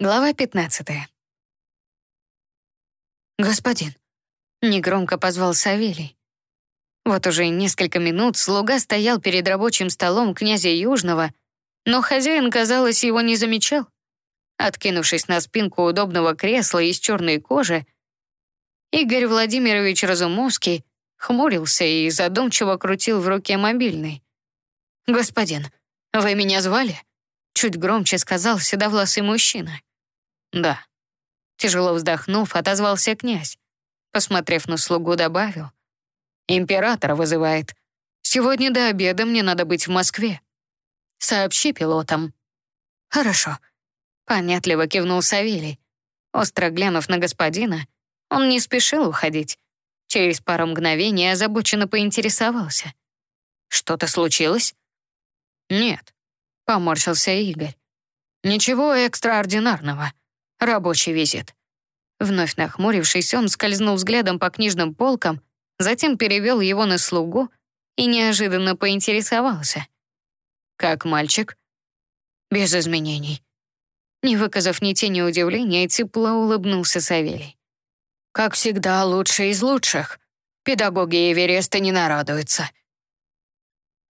Глава 15. «Господин», — негромко позвал Савелий. Вот уже несколько минут слуга стоял перед рабочим столом князя Южного, но хозяин, казалось, его не замечал. Откинувшись на спинку удобного кресла из черной кожи, Игорь Владимирович Разумовский хмурился и задумчиво крутил в руке мобильный. «Господин, вы меня звали?» Чуть громче сказал седовласый мужчина. «Да». Тяжело вздохнув, отозвался князь. Посмотрев на слугу, добавил. «Император вызывает. Сегодня до обеда мне надо быть в Москве. Сообщи пилотам». «Хорошо», — понятливо кивнул Савелий. Остро глянув на господина, он не спешил уходить. Через пару мгновений озабоченно поинтересовался. «Что-то случилось?» «Нет», — поморщился Игорь. «Ничего экстраординарного. Рабочий визит». Вновь нахмурившись, он скользнул взглядом по книжным полкам, затем перевел его на слугу и неожиданно поинтересовался. «Как мальчик?» «Без изменений». Не выказав ни тени удивления, тепло улыбнулся Савелий. «Как всегда, лучший из лучших. Педагоги Эвереста не нарадуются».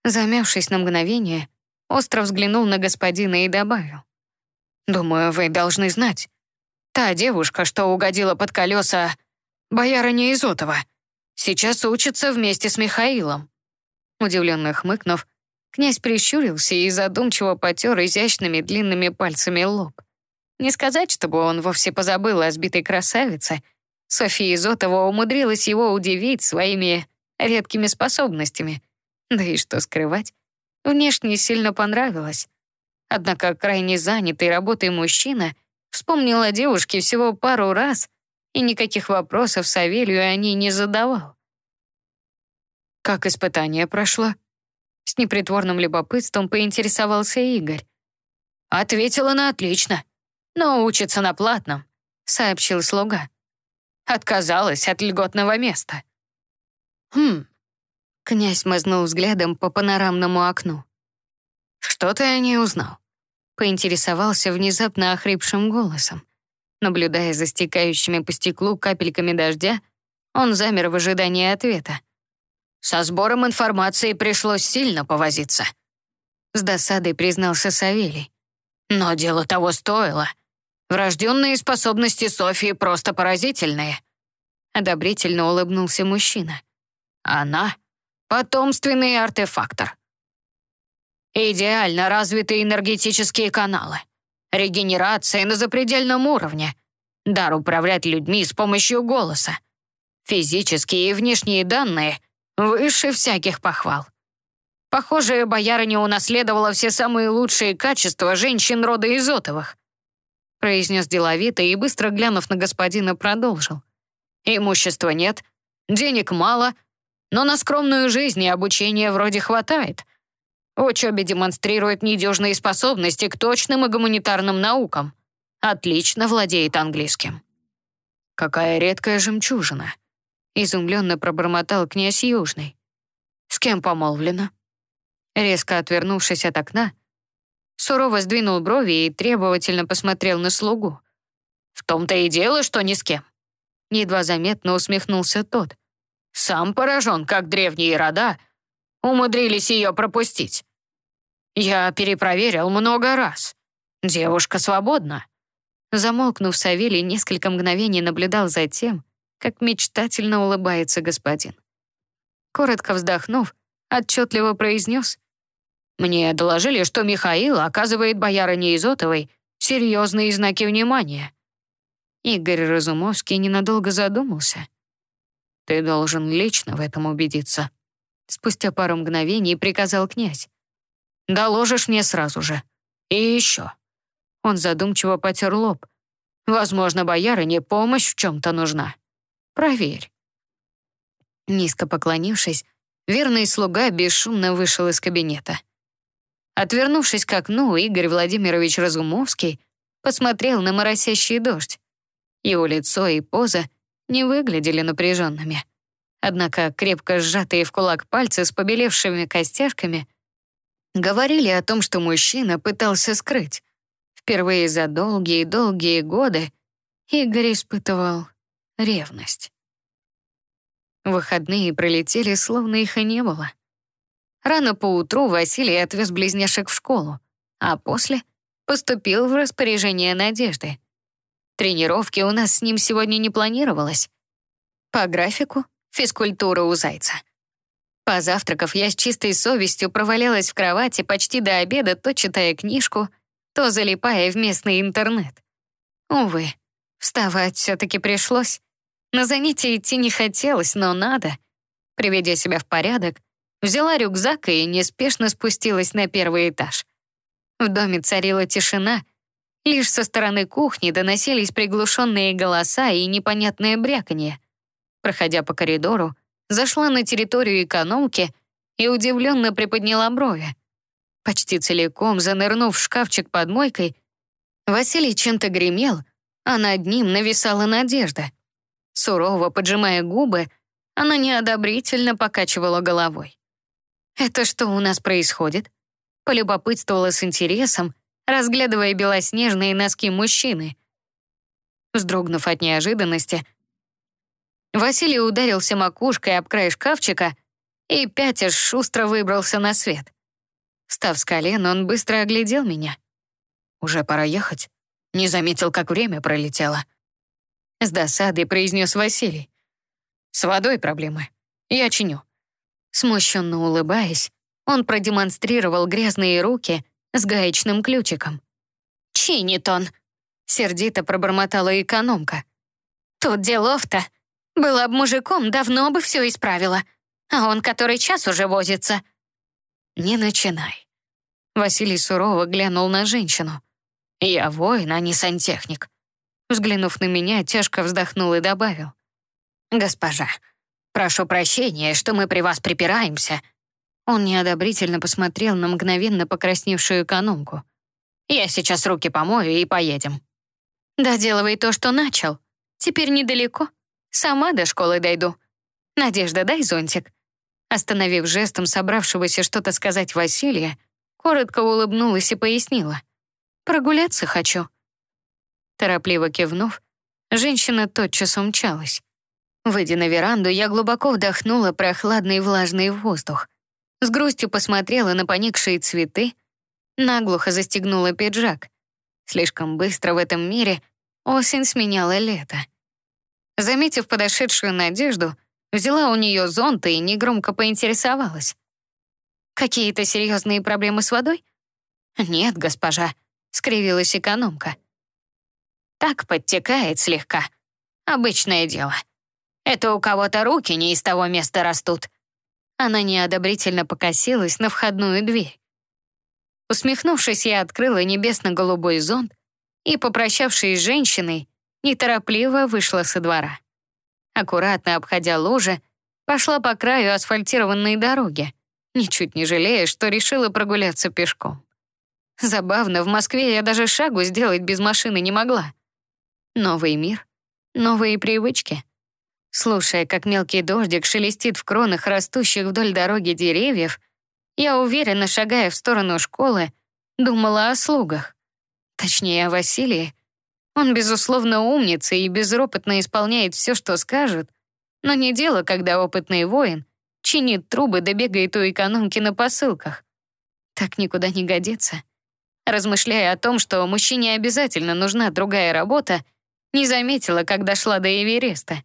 Замявшись на мгновение, остро взглянул на господина и добавил. «Думаю, вы должны знать. Та девушка, что угодила под колеса боярыня Изотова, сейчас учится вместе с Михаилом». Удивленно хмыкнув, князь прищурился и задумчиво потер изящными длинными пальцами лоб. Не сказать, чтобы он вовсе позабыл о сбитой красавице. София Изотова умудрилась его удивить своими редкими способностями. Да и что скрывать, внешне сильно понравилось. Однако крайне занятый работой мужчина вспомнил о девушке всего пару раз и никаких вопросов Савелью о ней не задавал. «Как испытание прошло?» С непритворным любопытством поинтересовался Игорь. «Ответила на отлично, но учится на платном», — сообщил слуга. «Отказалась от льготного места». «Хм». Князь мазнул взглядом по панорамному окну. «Что ты о ней узнал?» Поинтересовался внезапно охрипшим голосом. Наблюдая за стекающими по стеклу капельками дождя, он замер в ожидании ответа. Со сбором информации пришлось сильно повозиться. С досадой признался Савелий. Но дело того стоило. Врожденные способности Софии просто поразительные. Одобрительно улыбнулся мужчина. Она — потомственный артефактор. Идеально развитые энергетические каналы. Регенерация на запредельном уровне. Дар управлять людьми с помощью голоса. Физические и внешние данные выше всяких похвал. Похоже, боярыня унаследовала все самые лучшие качества женщин рода Изотовых. Произнес деловито и, быстро глянув на господина, продолжил. Имущества нет, денег мало, но на скромную жизнь и обучение вроде хватает. Учебе демонстрирует недюжные способности к точным и гуманитарным наукам. Отлично владеет английским. Какая редкая жемчужина. Изумленно пробормотал князь Южный. «С кем помолвлена?» Резко отвернувшись от окна, сурово сдвинул брови и требовательно посмотрел на слугу. «В том-то и дело, что ни с кем». Едва заметно усмехнулся тот. «Сам поражен, как древние рода умудрились ее пропустить. Я перепроверил много раз. Девушка свободна». Замолкнув, Савелий несколько мгновений наблюдал за тем, как мечтательно улыбается господин. Коротко вздохнув, отчетливо произнес. «Мне доложили, что Михаил оказывает боярине Изотовой серьезные знаки внимания». Игорь Разумовский ненадолго задумался. «Ты должен лично в этом убедиться». Спустя пару мгновений приказал князь. «Доложишь мне сразу же. И еще». Он задумчиво потер лоб. «Возможно, боярине помощь в чем-то нужна». Проверь». Низко поклонившись, верный слуга бесшумно вышел из кабинета. Отвернувшись к окну, Игорь Владимирович Разумовский посмотрел на моросящий дождь. Его лицо и поза не выглядели напряженными. Однако крепко сжатые в кулак пальцы с побелевшими костяшками говорили о том, что мужчина пытался скрыть. Впервые за долгие-долгие годы Игорь испытывал ревность. Выходные пролетели, словно их и не было. Рано поутру Василий отвез близняшек в школу, а после поступил в распоряжение Надежды. Тренировки у нас с ним сегодня не планировалось. По графику — физкультура у Зайца. Позавтракав, я с чистой совестью провалялась в кровати почти до обеда, то читая книжку, то залипая в местный интернет. Увы, вставать все-таки пришлось. На занятия идти не хотелось, но надо. Приведя себя в порядок, взяла рюкзак и неспешно спустилась на первый этаж. В доме царила тишина, лишь со стороны кухни доносились приглушенные голоса и непонятное бряканье. Проходя по коридору, зашла на территорию экономки и удивленно приподняла брови. Почти целиком занырнув в шкафчик под мойкой, Василий чем-то гремел, а над ним нависала надежда. Сурово поджимая губы, она неодобрительно покачивала головой. «Это что у нас происходит?» Полюбопытствовала с интересом, разглядывая белоснежные носки мужчины. Вздрогнув от неожиданности, Василий ударился макушкой об край шкафчика и, пятясь, шустро выбрался на свет. Став с колен, он быстро оглядел меня. «Уже пора ехать?» Не заметил, как время пролетело. С досадой произнес Василий. «С водой проблемы. Я чиню». Смущенно улыбаясь, он продемонстрировал грязные руки с гаечным ключиком. «Чинит он», — сердито пробормотала экономка. «Тут делов-то. Была бы мужиком, давно бы все исправила. А он который час уже возится». «Не начинай». Василий сурово глянул на женщину. «Я воин, а не сантехник». Взглянув на меня, тяжко вздохнул и добавил. «Госпожа, прошу прощения, что мы при вас припираемся». Он неодобрительно посмотрел на мгновенно покрасневшую экономку. «Я сейчас руки помою и поедем». «Доделывай то, что начал. Теперь недалеко. Сама до школы дойду. Надежда, дай зонтик». Остановив жестом собравшегося что-то сказать Василия, коротко улыбнулась и пояснила. «Прогуляться хочу». Торопливо кивнув, женщина тотчас умчалась. Выйдя на веранду, я глубоко вдохнула прохладный влажный воздух. С грустью посмотрела на поникшие цветы, наглухо застегнула пиджак. Слишком быстро в этом мире осень сменяла лето. Заметив подошедшую Надежду, Взяла у нее зонт и негромко поинтересовалась. «Какие-то серьезные проблемы с водой?» «Нет, госпожа», — скривилась экономка. «Так подтекает слегка. Обычное дело. Это у кого-то руки не из того места растут». Она неодобрительно покосилась на входную дверь. Усмехнувшись, я открыла небесно-голубой зонт и, попрощавшись с женщиной, неторопливо вышла со двора аккуратно обходя лужи, пошла по краю асфальтированной дороги, ничуть не жалея, что решила прогуляться пешком. Забавно, в Москве я даже шагу сделать без машины не могла. Новый мир, новые привычки. Слушая, как мелкий дождик шелестит в кронах растущих вдоль дороги деревьев, я уверенно, шагая в сторону школы, думала о слугах. Точнее, о Василии, он, безусловно, умница и безропотно исполняет все, что скажут, но не дело, когда опытный воин чинит трубы да у экономки на посылках. Так никуда не годится. Размышляя о том, что мужчине обязательно нужна другая работа, не заметила, как дошла до Эвереста.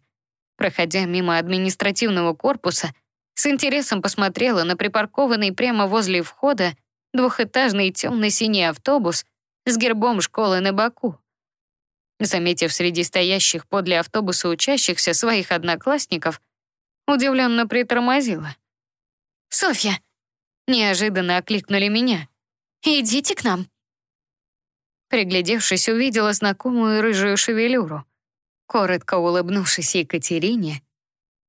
Проходя мимо административного корпуса, с интересом посмотрела на припаркованный прямо возле входа двухэтажный темно-синий автобус с гербом школы на боку. Заметив среди стоящих подле автобуса учащихся своих одноклассников, удивленно притормозила. «Софья!» — неожиданно окликнули меня. «Идите к нам!» Приглядевшись, увидела знакомую рыжую шевелюру. Коротко улыбнувшись Екатерине,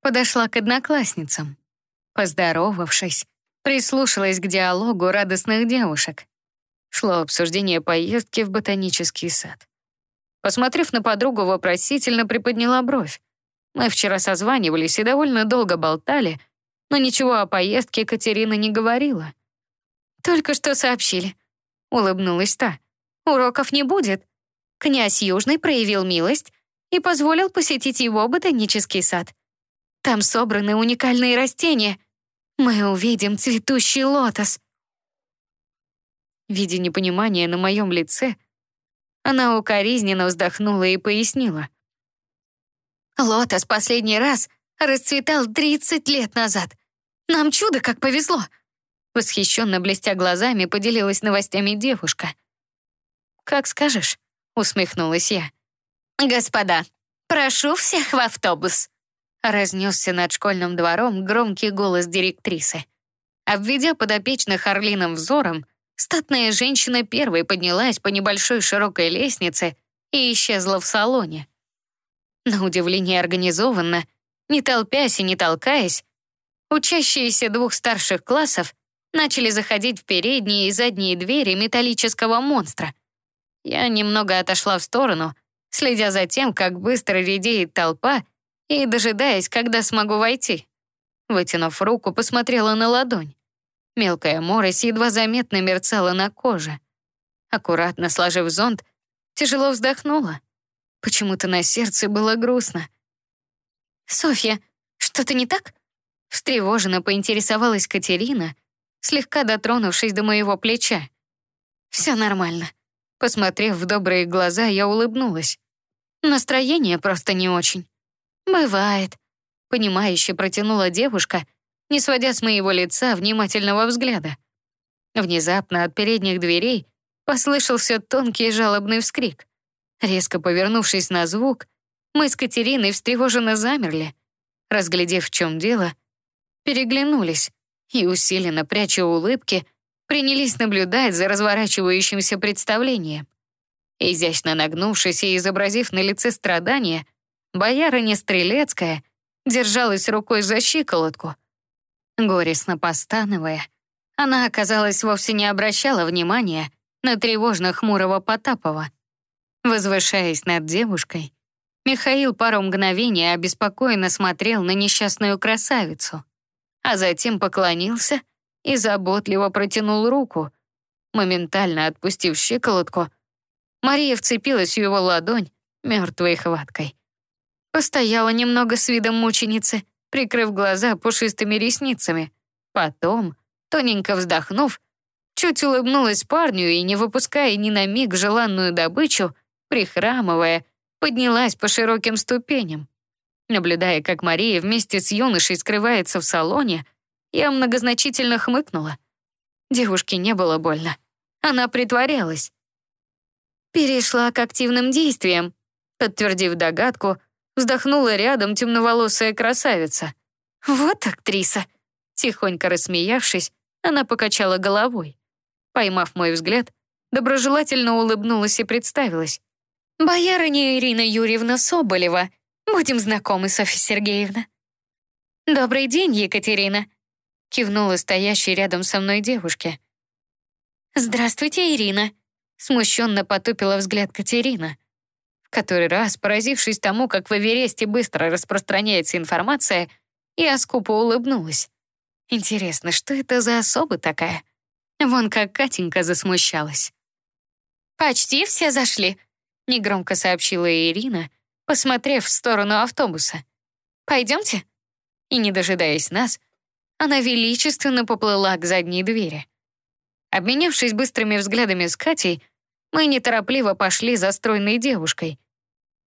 подошла к одноклассницам. Поздоровавшись, прислушалась к диалогу радостных девушек. Шло обсуждение поездки в ботанический сад. Посмотрев на подругу, вопросительно приподняла бровь. Мы вчера созванивались и довольно долго болтали, но ничего о поездке Катерина не говорила. «Только что сообщили», — улыбнулась та. уроков не будет. Князь Южный проявил милость и позволил посетить его ботанический сад. Там собраны уникальные растения. Мы увидим цветущий лотос. Видя непонимание на моем лице, она укоризненно вздохнула и пояснила. «Лотос последний раз расцветал 30 лет назад. Нам чудо как повезло!» Восхищенно блестя глазами, поделилась новостями девушка. «Как скажешь», — усмехнулась я. «Господа, прошу всех в автобус!» Разнесся над школьным двором громкий голос директрисы. Обведя подопечных орлиным взором, статная женщина первой поднялась по небольшой широкой лестнице и исчезла в салоне. На удивление организованно, не толпясь и не толкаясь, учащиеся двух старших классов начали заходить в передние и задние двери металлического монстра. Я немного отошла в сторону, следя за тем, как быстро редеет толпа и дожидаясь, когда смогу войти. Вытянув руку, посмотрела на ладонь. Мелкая морось едва заметно мерцала на коже. Аккуратно сложив зонт, тяжело вздохнула. Почему-то на сердце было грустно. «Софья, что-то не так?» Встревоженно поинтересовалась Катерина, слегка дотронувшись до моего плеча. «Все нормально». Посмотрев в добрые глаза, я улыбнулась. Настроение просто не очень. «Бывает», — понимающе протянула девушка, не сводя с моего лица внимательного взгляда. Внезапно от передних дверей послышался тонкий жалобный вскрик. Резко повернувшись на звук, мы с Катериной встревоженно замерли. Разглядев, в чем дело, переглянулись и, усиленно пряча улыбки, принялись наблюдать за разворачивающимся представлением. Изящно нагнувшись и изобразив на лице страдания, боярыня Стрелецкая держалась рукой за щиколотку. Горестно постановая, она, оказалось, вовсе не обращала внимания на тревожно-хмурого Потапова. Возвышаясь над девушкой, Михаил пару мгновений обеспокоенно смотрел на несчастную красавицу, а затем поклонился и заботливо протянул руку. Моментально отпустив щиколотку, Мария вцепилась в его ладонь мертвой хваткой. Постояла немного с видом мученицы, прикрыв глаза пушистыми ресницами. Потом, тоненько вздохнув, чуть улыбнулась парню и, не выпуская ни на миг желанную добычу, прихрамывая, поднялась по широким ступеням. Наблюдая, как Мария вместе с юношей скрывается в салоне, я многозначительно хмыкнула. Девушке не было больно. Она притворялась. Перешла к активным действиям. Подтвердив догадку, вздохнула рядом темноволосая красавица. «Вот актриса!» Тихонько рассмеявшись, она покачала головой. Поймав мой взгляд, доброжелательно улыбнулась и представилась. «Боярыня Ирина Юрьевна Соболева. Будем знакомы, Софья Сергеевна». «Добрый день, Екатерина», — кивнула стоящей рядом со мной девушке. «Здравствуйте, Ирина», — смущенно потупила взгляд Катерина. В который раз, поразившись тому, как в Эвересте быстро распространяется информация, я скупо улыбнулась. Интересно, что это за особа такая? Вон как Катенька засмущалась. «Почти все зашли», — негромко сообщила Ирина, посмотрев в сторону автобуса. «Пойдемте?» И, не дожидаясь нас, она величественно поплыла к задней двери. Обменявшись быстрыми взглядами с Катей, мы неторопливо пошли за стройной девушкой.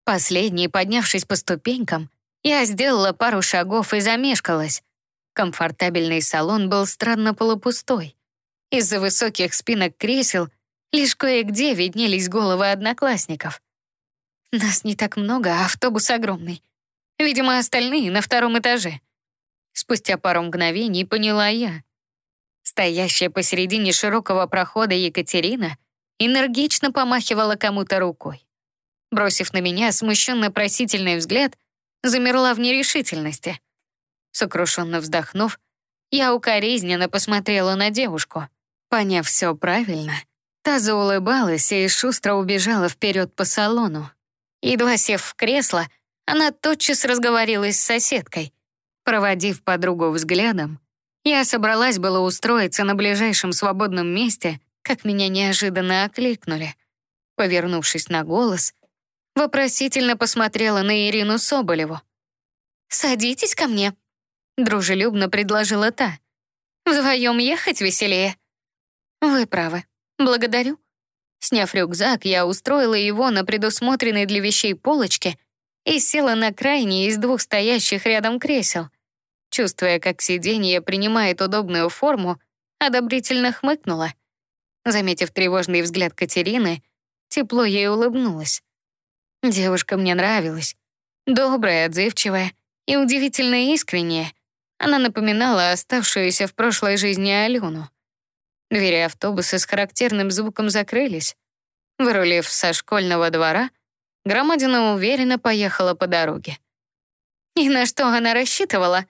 Последней, поднявшись по ступенькам, я сделала пару шагов и замешкалась. Комфортабельный салон был странно полупустой. Из-за высоких спинок кресел лишь кое-где виднелись головы одноклассников. Нас не так много, а автобус огромный. Видимо, остальные на втором этаже. Спустя пару мгновений поняла я. Стоящая посередине широкого прохода Екатерина энергично помахивала кому-то рукой. Бросив на меня смущенно-просительный взгляд, замерла в нерешительности. Сокрушенно вздохнув, я укоризненно посмотрела на девушку. Поняв все правильно, та заулыбалась и шустро убежала вперед по салону. Едва сев в кресло, она тотчас разговорилась с соседкой. Проводив подругу взглядом, я собралась было устроиться на ближайшем свободном месте, как меня неожиданно окликнули. Повернувшись на голос, вопросительно посмотрела на Ирину Соболеву. «Садитесь ко мне», — дружелюбно предложила та. «Вдвоем ехать веселее». «Вы правы. Благодарю». Сняв рюкзак, я устроила его на предусмотренной для вещей полочке и села на крайнее из двух стоящих рядом кресел. Чувствуя, как сиденье принимает удобную форму, одобрительно хмыкнула. Заметив тревожный взгляд Катерины, тепло ей улыбнулась. Девушка мне нравилась. Добрая, отзывчивая и удивительно искренняя. Она напоминала оставшуюся в прошлой жизни Алену. Двери автобуса с характерным звуком закрылись. Вырулив со школьного двора, Громадина уверенно поехала по дороге. «И на что она рассчитывала?»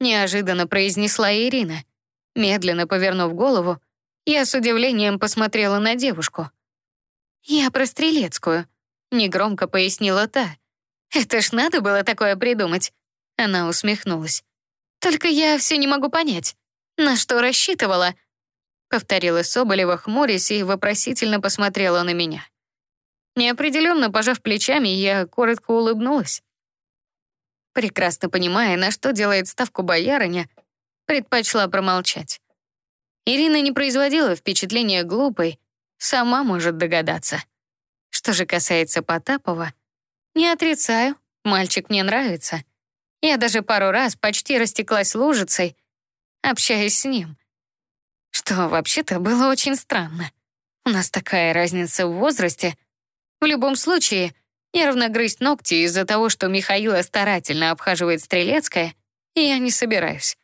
Неожиданно произнесла Ирина. Медленно повернув голову, я с удивлением посмотрела на девушку. «Я про Стрелецкую», — негромко пояснила та. «Это ж надо было такое придумать». Она усмехнулась. «Только я все не могу понять, на что рассчитывала?» Повторила Соболева, хмурясь и вопросительно посмотрела на меня. Неопределенно пожав плечами, я коротко улыбнулась. Прекрасно понимая, на что делает ставку боярыня, предпочла промолчать. Ирина не производила впечатления глупой, сама может догадаться. Что же касается Потапова, не отрицаю, мальчик мне нравится. Я даже пару раз почти растеклась лужицей, общаясь с ним. Что вообще-то было очень странно. У нас такая разница в возрасте. В любом случае, нервно грызть ногти из-за того, что Михаила старательно обхаживает Стрелецкая, я не собираюсь.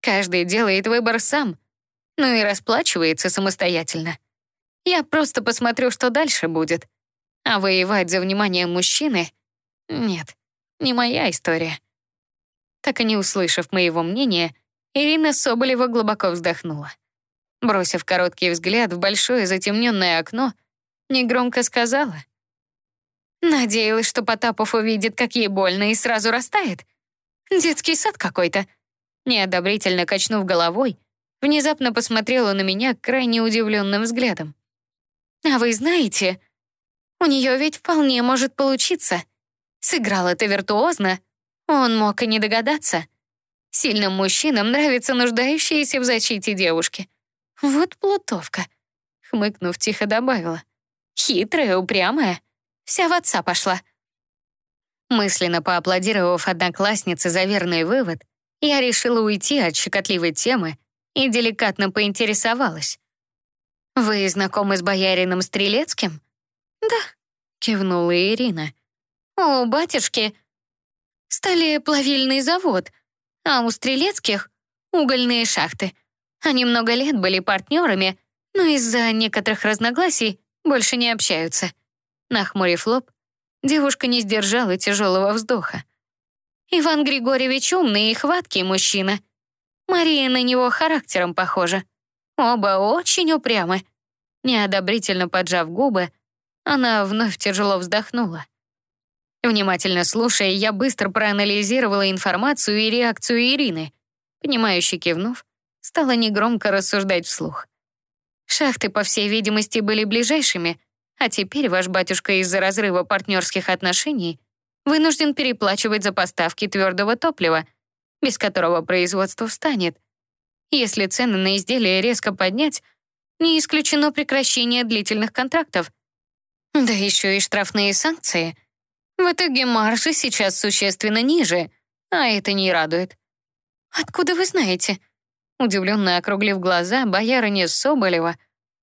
Каждый делает выбор сам, ну и расплачивается самостоятельно. Я просто посмотрю, что дальше будет. А воевать за внимание мужчины — нет, не моя история. Так и не услышав моего мнения, Ирина Соболева глубоко вздохнула. Бросив короткий взгляд в большое затемненное окно, негромко сказала. Надеялась, что Потапов увидит, как ей больно, и сразу растает. Детский сад какой-то. Неодобрительно качнув головой, внезапно посмотрела на меня крайне удивленным взглядом. «А вы знаете, у нее ведь вполне может получиться. Сыграл это виртуозно. Он мог и не догадаться. Сильным мужчинам нравятся нуждающиеся в защите девушки. Вот плутовка», — хмыкнув, тихо добавила. «Хитрая, упрямая, вся в отца пошла». Мысленно поаплодировав однокласснице за верный вывод, я решила уйти от щекотливой темы и деликатно поинтересовалась. «Вы знакомы с боярином Стрелецким?» «Да», — кивнула Ирина. «У батюшки стали плавильный завод, а у Стрелецких — угольные шахты. Они много лет были партнерами, но из-за некоторых разногласий больше не общаются». Нахмурив лоб, девушка не сдержала тяжелого вздоха. Иван Григорьевич умный и хваткий мужчина. Мария на него характером похожа. Оба очень упрямы. Неодобрительно поджав губы, она вновь тяжело вздохнула. Внимательно слушая, я быстро проанализировала информацию и реакцию Ирины. Понимающе кивнув, стала негромко рассуждать вслух. Шахты, по всей видимости, были ближайшими, а теперь ваш батюшка из-за разрыва партнерских отношений вынужден переплачивать за поставки твердого топлива, без которого производство встанет. Если цены на изделия резко поднять, не исключено прекращение длительных контрактов. Да еще и штрафные санкции. В итоге маржи сейчас существенно ниже, а это не радует. «Откуда вы знаете?» Удивленно округлив глаза, боярыня Соболева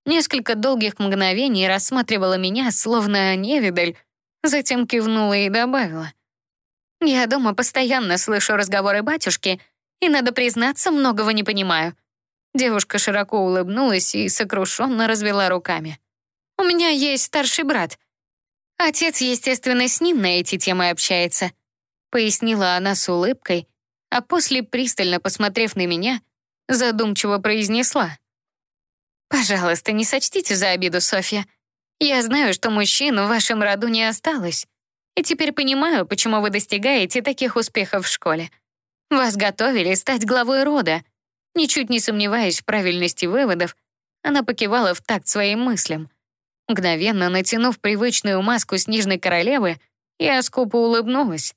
несколько долгих мгновений рассматривала меня, словно невидаль, Затем кивнула и добавила. «Я дома постоянно слышу разговоры батюшки, и, надо признаться, многого не понимаю». Девушка широко улыбнулась и сокрушенно развела руками. «У меня есть старший брат. Отец, естественно, с ним на эти темы общается», пояснила она с улыбкой, а после, пристально посмотрев на меня, задумчиво произнесла. «Пожалуйста, не сочтите за обиду, Софья. Я знаю, что мужчин в вашем роду не осталось. И теперь понимаю, почему вы достигаете таких успехов в школе. Вас готовили стать главой рода. Ничуть не сомневаясь в правильности выводов, она покивала в такт своим мыслям. Мгновенно натянув привычную маску снежной королевы, я скупо улыбнулась.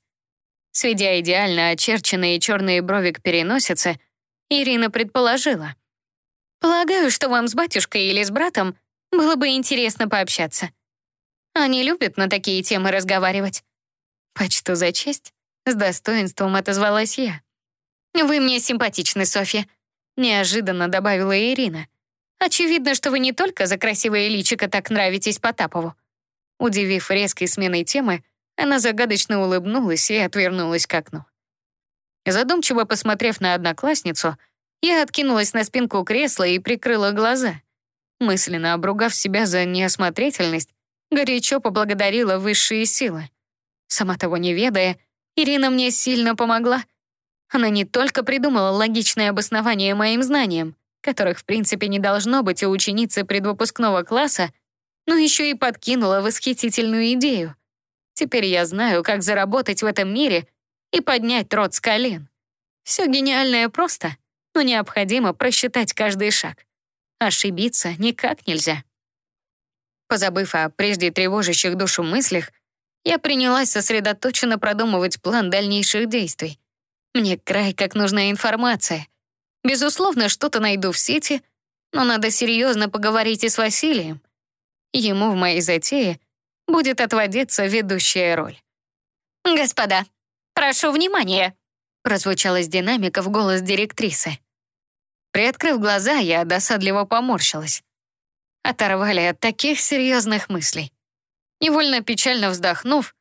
Сведя идеально очерченные черные брови к переносице, Ирина предположила. «Полагаю, что вам с батюшкой или с братом было бы интересно пообщаться. Они любят на такие темы разговаривать». «Почту за честь», — с достоинством отозвалась я. «Вы мне симпатичны, Софья», — неожиданно добавила Ирина. «Очевидно, что вы не только за красивое личико так нравитесь Потапову». Удивив резкой сменой темы, она загадочно улыбнулась и отвернулась к окну. Задумчиво посмотрев на одноклассницу, я откинулась на спинку кресла и прикрыла глаза. Мысленно обругав себя за неосмотрительность, горячо поблагодарила высшие силы. Сама того не ведая, Ирина мне сильно помогла. Она не только придумала логичное обоснование моим знаниям, которых в принципе не должно быть у ученицы предвыпускного класса, но еще и подкинула восхитительную идею. Теперь я знаю, как заработать в этом мире и поднять рот с колен. Все гениальное просто, но необходимо просчитать каждый шаг. Ошибиться никак нельзя. Позабыв о прежде тревожащих душу мыслях, я принялась сосредоточенно продумывать план дальнейших действий. Мне край как нужна информация. Безусловно, что-то найду в сети, но надо серьезно поговорить и с Василием. Ему в моей затее будет отводиться ведущая роль. «Господа, прошу внимания!» прозвучал из динамиков голос директрисы. Приоткрыв глаза, я досадливо поморщилась. Оторвали от таких серьезных мыслей. Невольно печально вздохнув,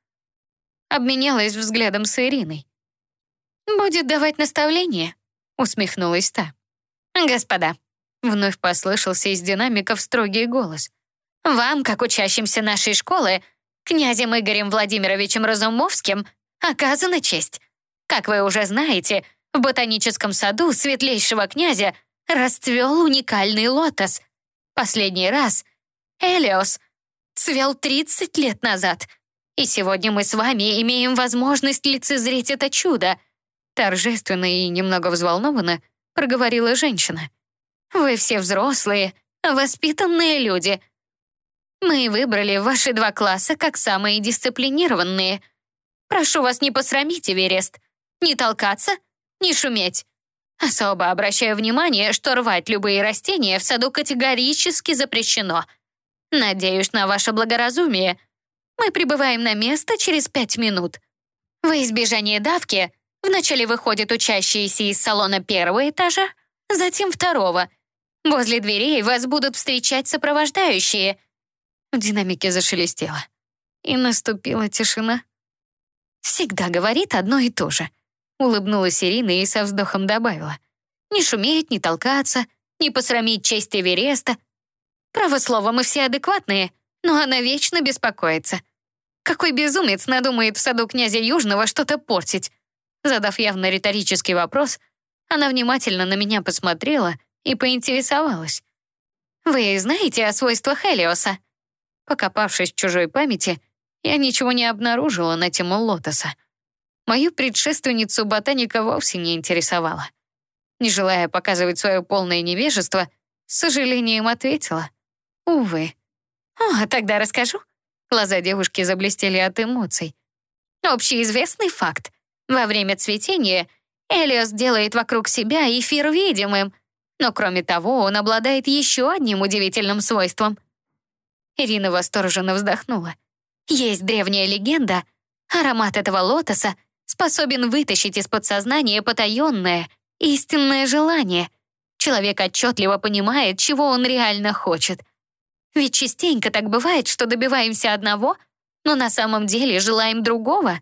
обменялась взглядом с Ириной. «Будет давать наставление», — усмехнулась та. «Господа», — вновь послышался из динамиков строгий голос. Вам, как учащимся нашей школы, князем Игорем Владимировичем Разумовским, оказана честь. Как вы уже знаете, в ботаническом саду светлейшего князя расцвел уникальный лотос. Последний раз Элиос цвел 30 лет назад. И сегодня мы с вами имеем возможность лицезреть это чудо. Торжественно и немного взволнованно проговорила женщина. Вы все взрослые, воспитанные люди — мы выбрали ваши два класса как самые дисциплинированные. Прошу вас не посрамить Эверест, не толкаться, не шуметь. Особо обращаю внимание, что рвать любые растения в саду категорически запрещено. Надеюсь на ваше благоразумие. Мы прибываем на место через пять минут. Во избежание давки вначале выходят учащиеся из салона первого этажа, затем второго. Возле дверей вас будут встречать сопровождающие. В динамике зашелестело. И наступила тишина. «Всегда говорит одно и то же», — улыбнулась Ирина и со вздохом добавила. «Не шуметь, не толкаться, не посрамить честь Эвереста. Право слово, мы все адекватные, но она вечно беспокоится. Какой безумец надумает в саду князя Южного что-то портить?» Задав явно риторический вопрос, она внимательно на меня посмотрела и поинтересовалась. «Вы знаете о свойствах Элиоса?» Покопавшись в чужой памяти, я ничего не обнаружила на тему лотоса. Мою предшественницу ботаника вовсе не интересовала. Не желая показывать свое полное невежество, с сожалением ответила. «Увы». «О, тогда расскажу». Глаза девушки заблестели от эмоций. Общеизвестный факт. Во время цветения Элиос делает вокруг себя эфир видимым, но кроме того он обладает еще одним удивительным свойством. Ирина восторженно вздохнула. Есть древняя легенда. Аромат этого лотоса способен вытащить из подсознания потаенное, истинное желание. Человек отчетливо понимает, чего он реально хочет. Ведь частенько так бывает, что добиваемся одного, но на самом деле желаем другого.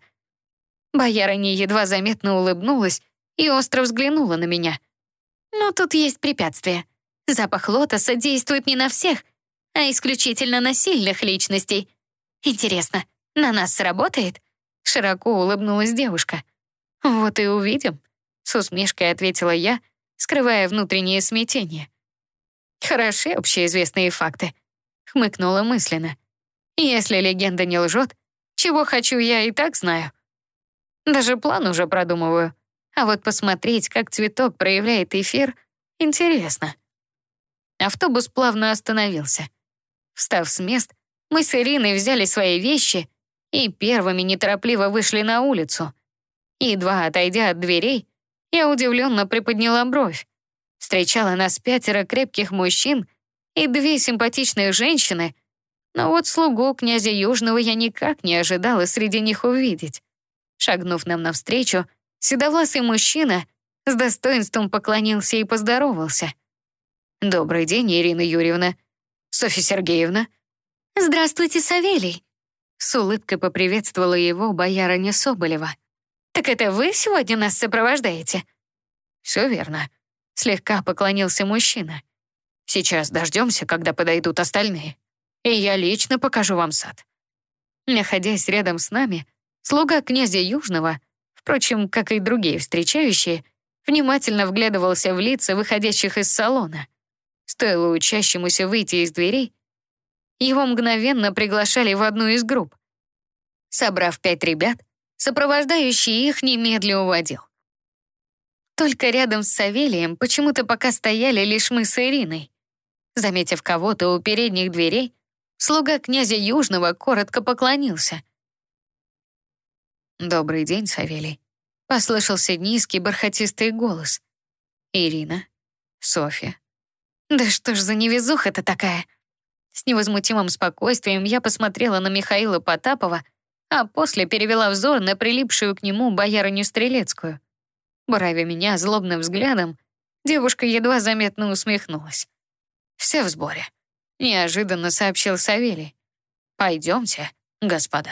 Боярыня едва заметно улыбнулась и остро взглянула на меня. Но тут есть препятствие. Запах лотоса действует не на всех, а исключительно на сильных личностей. Интересно, на нас сработает?» Широко улыбнулась девушка. «Вот и увидим», — с усмешкой ответила я, скрывая внутреннее смятение. «Хороши общеизвестные факты», — хмыкнула мысленно. «Если легенда не лжет, чего хочу я и так знаю. Даже план уже продумываю. А вот посмотреть, как цветок проявляет эфир, интересно». Автобус плавно остановился. Встав с мест, Мы с Ириной взяли свои вещи и первыми неторопливо вышли на улицу. Едва отойдя от дверей, я удивленно приподняла бровь. Встречала нас пятеро крепких мужчин и две симпатичные женщины, но вот слугу князя Южного я никак не ожидала среди них увидеть. Шагнув нам навстречу, седовласый мужчина с достоинством поклонился и поздоровался. «Добрый день, Ирина Юрьевна. Софья Сергеевна». «Здравствуйте, Савелий», — с улыбкой поприветствовала его боярыня Соболева. «Так это вы сегодня нас сопровождаете?» «Все верно», — слегка поклонился мужчина. «Сейчас дождемся, когда подойдут остальные, и я лично покажу вам сад». Находясь рядом с нами, слуга князя Южного, впрочем, как и другие встречающие, внимательно вглядывался в лица выходящих из салона. Стоило учащемуся выйти из дверей, его мгновенно приглашали в одну из групп. Собрав пять ребят, сопровождающий их немедля уводил. Только рядом с Савелием почему-то пока стояли лишь мы с Ириной. Заметив кого-то у передних дверей, слуга князя Южного коротко поклонился. «Добрый день, Савелий», — послышался низкий бархатистый голос. «Ирина, Софья». «Да что ж за невезуха-то такая?» С невозмутимым спокойствием я посмотрела на Михаила Потапова, а после перевела взор на прилипшую к нему боярыню Стрелецкую. Буравя меня злобным взглядом, девушка едва заметно усмехнулась. «Все в сборе», — неожиданно сообщил Савелий. «Пойдемте, господа».